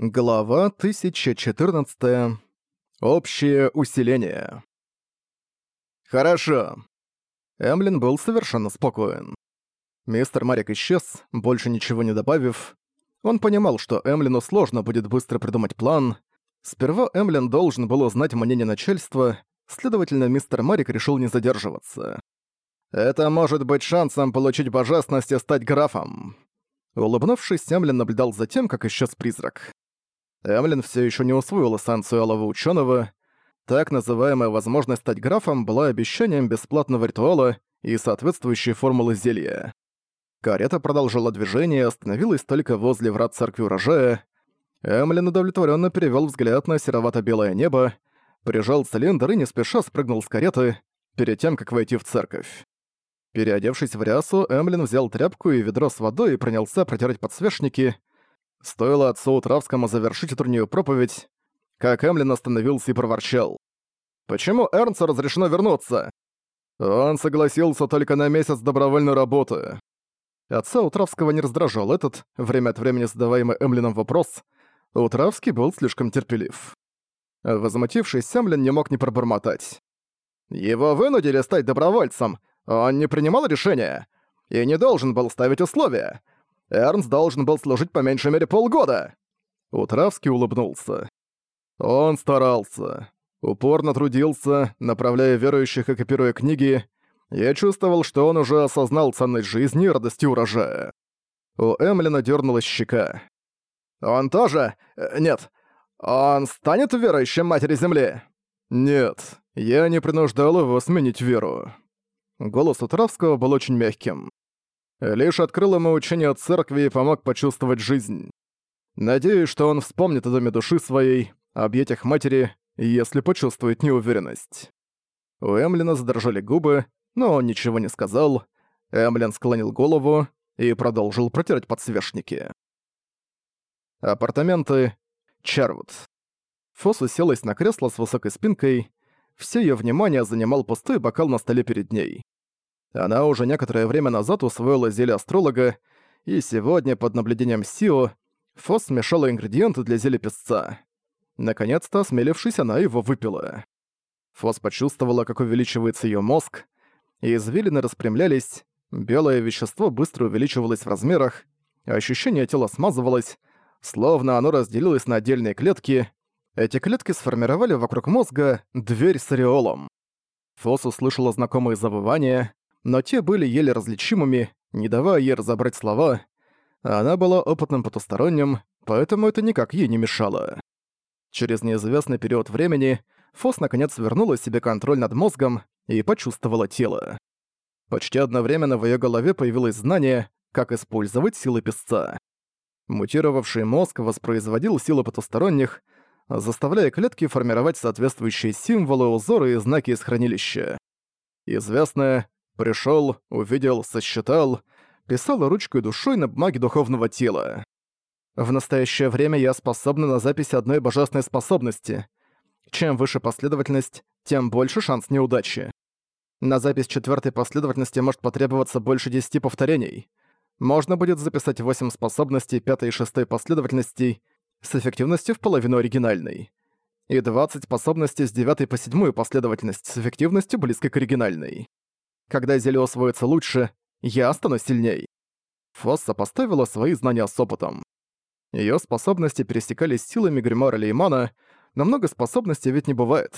Глава 1014. Общее усиление. Хорошо. Эмлин был совершенно спокоен. Мистер Марик исчез, больше ничего не добавив. Он понимал, что Эмлину сложно будет быстро придумать план. Сперва Эмлин должен был узнать мнение начальства, следовательно, мистер Марик решил не задерживаться. «Это может быть шансом получить божественность и стать графом». Улыбнувшись, Эмлин наблюдал за тем, как исчез призрак. Эмлин все еще не усвоила санкцию Алого Ученого. Так называемая возможность стать графом была обещанием бесплатного ритуала и соответствующей формулы зелья. Карета продолжила движение и остановилась только возле врат церкви урожая. Эмлин удовлетворенно перевел взгляд на серовато-белое небо, прижал цилиндр и не спеша спрыгнул с кареты, перед тем, как войти в церковь. Переодевшись в рясу, Эмлин взял тряпку и ведро с водой и принялся протирать подсвечники, Стоило отцу Травскому завершить утреннюю проповедь, как Эмлин остановился и проворчал. «Почему Эрнсу разрешено вернуться?» «Он согласился только на месяц добровольной работы». Отца Утравского не раздражал этот, время от времени задаваемый Эмлином вопрос. Утравский был слишком терпелив. Возмутившись, Эмлин не мог не пробормотать. «Его вынудили стать добровольцем. Он не принимал решения и не должен был ставить условия. Эрнс должен был служить по меньшей мере полгода!» Утравский улыбнулся. Он старался. Упорно трудился, направляя верующих и копируя книги. Я чувствовал, что он уже осознал ценность жизни и радости урожая. У Эмлина дернулась щека. «Он тоже? Э, нет. Он станет верующим Матери Земли?» «Нет, я не принуждал его сменить веру». Голос Утравского был очень мягким лишь открыл ему учение церкви и помог почувствовать жизнь. Надеюсь, что он вспомнит о доме души своей, об этих матери, если почувствует неуверенность. У Эмлина задрожали губы, но он ничего не сказал. Эмлин склонил голову и продолжил протирать подсвечники. Апартаменты Чарвуд. Фос уселась на кресло с высокой спинкой. Все ее внимание занимал пустой бокал на столе перед ней. Она уже некоторое время назад усвоила зелье астролога, и сегодня, под наблюдением Сио, Фос смешала ингредиенты для зелья песца. Наконец-то, осмелившись, она его выпила. Фос почувствовала, как увеличивается ее мозг, и извилины распрямлялись, белое вещество быстро увеличивалось в размерах, а ощущение тела смазывалось, словно оно разделилось на отдельные клетки. Эти клетки сформировали вокруг мозга дверь с ореолом. Фос услышала знакомые завывания, но те были еле различимыми, не давая ей разобрать слова. Она была опытным потусторонним, поэтому это никак ей не мешало. Через неизвестный период времени Фос наконец вернула себе контроль над мозгом и почувствовала тело. Почти одновременно в ее голове появилось знание, как использовать силы песца. Мутировавший мозг воспроизводил силы потусторонних, заставляя клетки формировать соответствующие символы, узоры и знаки из хранилища. Известное, Пришел, увидел, сосчитал, писал ручкой душой на бумаге духовного тела. В настоящее время я способна на запись одной божественной способности. Чем выше последовательность, тем больше шанс неудачи. На запись четвертой последовательности может потребоваться больше 10 повторений. Можно будет записать 8 способностей пятой и шестой последовательностей с эффективностью в половину оригинальной. И 20 способностей с девятой по седьмую последовательность с эффективностью близкой к оригинальной. Когда зелье освоится лучше, я стану сильней. Фосса поставила свои знания с опытом. Ее способности пересекались с силами Гримара Леймана, но много способностей ведь не бывает.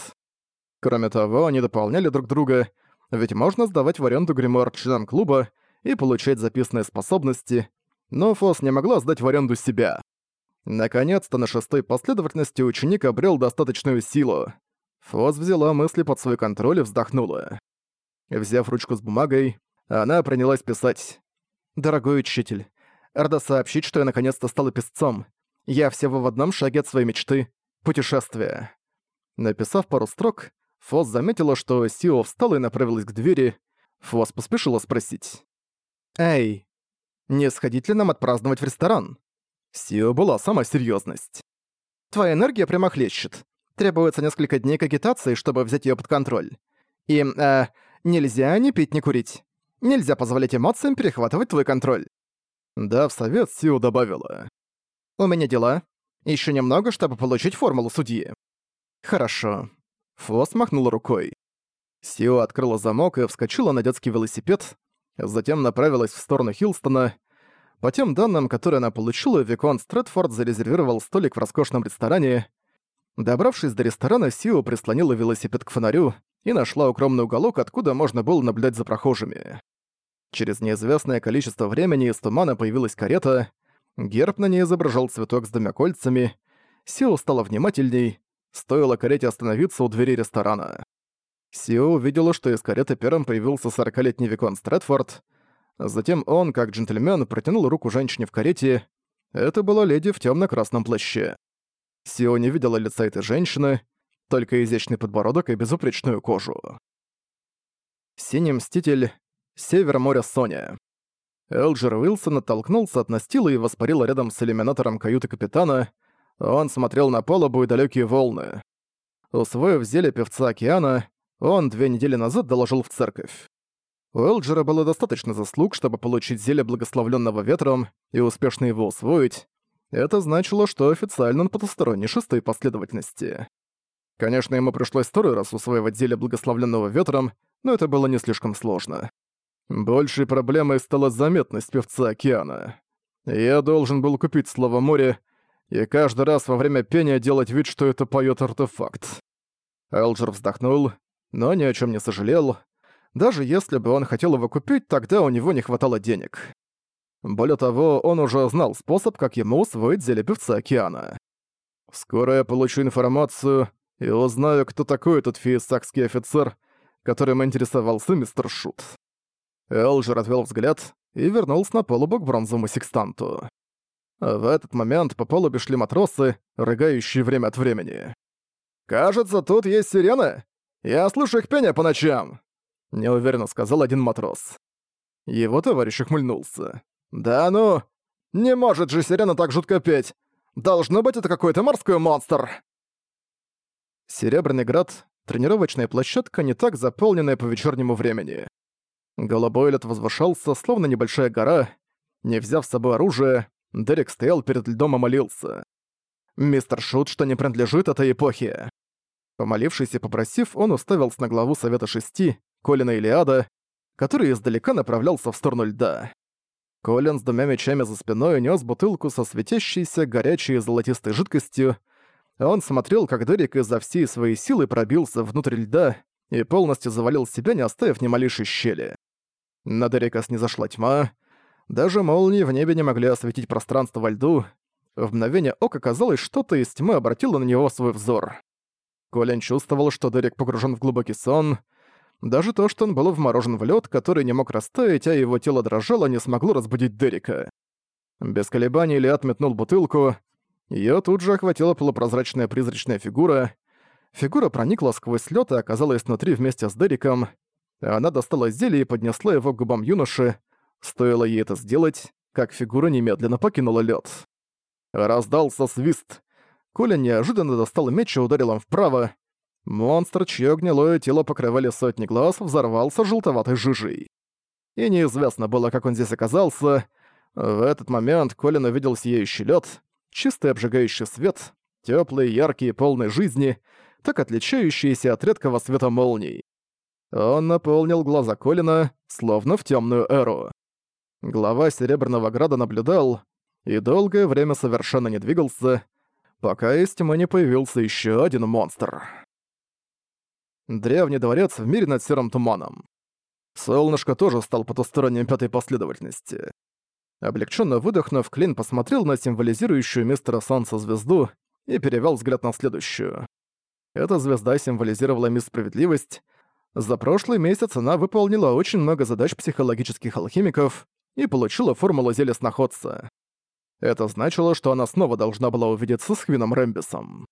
Кроме того, они дополняли друг друга, ведь можно сдавать в аренду гримуар членам клуба и получать записанные способности, но Фос не могла сдать в аренду себя. Наконец-то на шестой последовательности ученик обрел достаточную силу. Фос взяла мысли под свой контроль и вздохнула. Взяв ручку с бумагой, она принялась писать. «Дорогой учитель, рада сообщить, что я наконец-то стала писцом. Я всего в одном шаге от своей мечты — путешествия». Написав пару строк, Фос заметила, что Сио встала и направилась к двери. Фос поспешила спросить. «Эй, не сходить ли нам отпраздновать в ресторан?» Сио была сама серьезность. «Твоя энергия прямо хлещет. Требуется несколько дней к агитации, чтобы взять ее под контроль. И, э, нельзя не пить, не курить. Нельзя позволять эмоциям перехватывать твой контроль. Да, в совет сил добавила. У меня дела. Еще немного, чтобы получить формулу судьи. Хорошо. Фос махнул рукой. Сио открыла замок и вскочила на детский велосипед, затем направилась в сторону Хилстона. По тем данным, которые она получила, Викон Стрэдфорд зарезервировал столик в роскошном ресторане. Добравшись до ресторана, Сио прислонила велосипед к фонарю, и нашла укромный уголок, откуда можно было наблюдать за прохожими. Через неизвестное количество времени из тумана появилась карета, герб на ней изображал цветок с двумя кольцами, Сио стала внимательней, стоило карете остановиться у двери ресторана. Сио увидела, что из кареты первым появился 40-летний Викон Стрэдфорд, затем он, как джентльмен, протянул руку женщине в карете, это была леди в темно красном плаще. Сио не видела лица этой женщины, только изящный подбородок и безупречную кожу. Синий Мститель, Север моря Соня. Элджер Уилсон оттолкнулся от настила и воспарил рядом с иллюминатором каюты капитана. Он смотрел на палубу и далекие волны. Усвоив зелье певца океана, он две недели назад доложил в церковь. У Элджера было достаточно заслуг, чтобы получить зелье благословленного ветром и успешно его усвоить. Это значило, что официально он потусторонний шестой последовательности. Конечно, ему пришлось второй раз усваивать зелье благословленного ветром, но это было не слишком сложно. Большей проблемой стала заметность певца океана. Я должен был купить слово «море» и каждый раз во время пения делать вид, что это поет артефакт. Элджер вздохнул, но ни о чем не сожалел. Даже если бы он хотел его купить, тогда у него не хватало денег. Более того, он уже знал способ, как ему усвоить зелье певца океана. Скоро я получу информацию, и узнаю, кто такой этот фиесакский офицер, которым интересовался мистер Шут». Элджер отвел взгляд и вернулся на палубу к бронзовому секстанту. В этот момент по палубе шли матросы, рыгающие время от времени. «Кажется, тут есть сирена. Я слышу их пение по ночам», — неуверенно сказал один матрос. Его товарищ ухмыльнулся. «Да ну! Не может же сирена так жутко петь! Должно быть, это какой-то морской монстр!» Серебряный град — тренировочная площадка, не так заполненная по вечернему времени. Голубой лед возвышался, словно небольшая гора. Не взяв с собой оружие, Дерек стоял перед льдом и молился. «Мистер Шут, что не принадлежит этой эпохе!» Помолившись и попросив, он уставился на главу Совета Шести, Колина Илиада, который издалека направлялся в сторону льда. Колин с двумя мечами за спиной нес бутылку со светящейся горячей золотистой жидкостью, он смотрел, как Дерек изо всей своей силы пробился внутрь льда и полностью завалил себя, не оставив ни малейшей щели. На Дерека снизошла тьма. Даже молнии в небе не могли осветить пространство во льду. В мгновение ока казалось, что-то из тьмы обратило на него свой взор. Колин чувствовал, что Дерек погружен в глубокий сон. Даже то, что он был вморожен в лед, который не мог растаять, а его тело дрожало, не смогло разбудить Дерека. Без колебаний Лиат метнул бутылку, Её тут же охватила полупрозрачная призрачная фигура. Фигура проникла сквозь лёд и оказалась внутри вместе с Дериком. Она достала зелье и поднесла его к губам юноши. Стоило ей это сделать, как фигура немедленно покинула лёд. Раздался свист. Коля неожиданно достал меч и ударил им вправо. Монстр, чье гнилое тело покрывали сотни глаз, взорвался желтоватой жижей. И неизвестно было, как он здесь оказался. В этот момент Колин увидел сияющий лед чистый обжигающий свет, теплый, яркий, полный жизни, так отличающийся от редкого света молний. Он наполнил глаза Колина, словно в темную эру. Глава Серебряного Града наблюдал и долгое время совершенно не двигался, пока из тьмы не появился еще один монстр. Древний дворец в мире над серым туманом. Солнышко тоже стал потусторонним пятой последовательности. Облегченно выдохнув, Клин посмотрел на символизирующую мистера Санса звезду и перевел взгляд на следующую. Эта звезда символизировала мисс Справедливость. За прошлый месяц она выполнила очень много задач психологических алхимиков и получила формулу зелья сноходца. Это значило, что она снова должна была увидеться с Хвином Рэмбисом.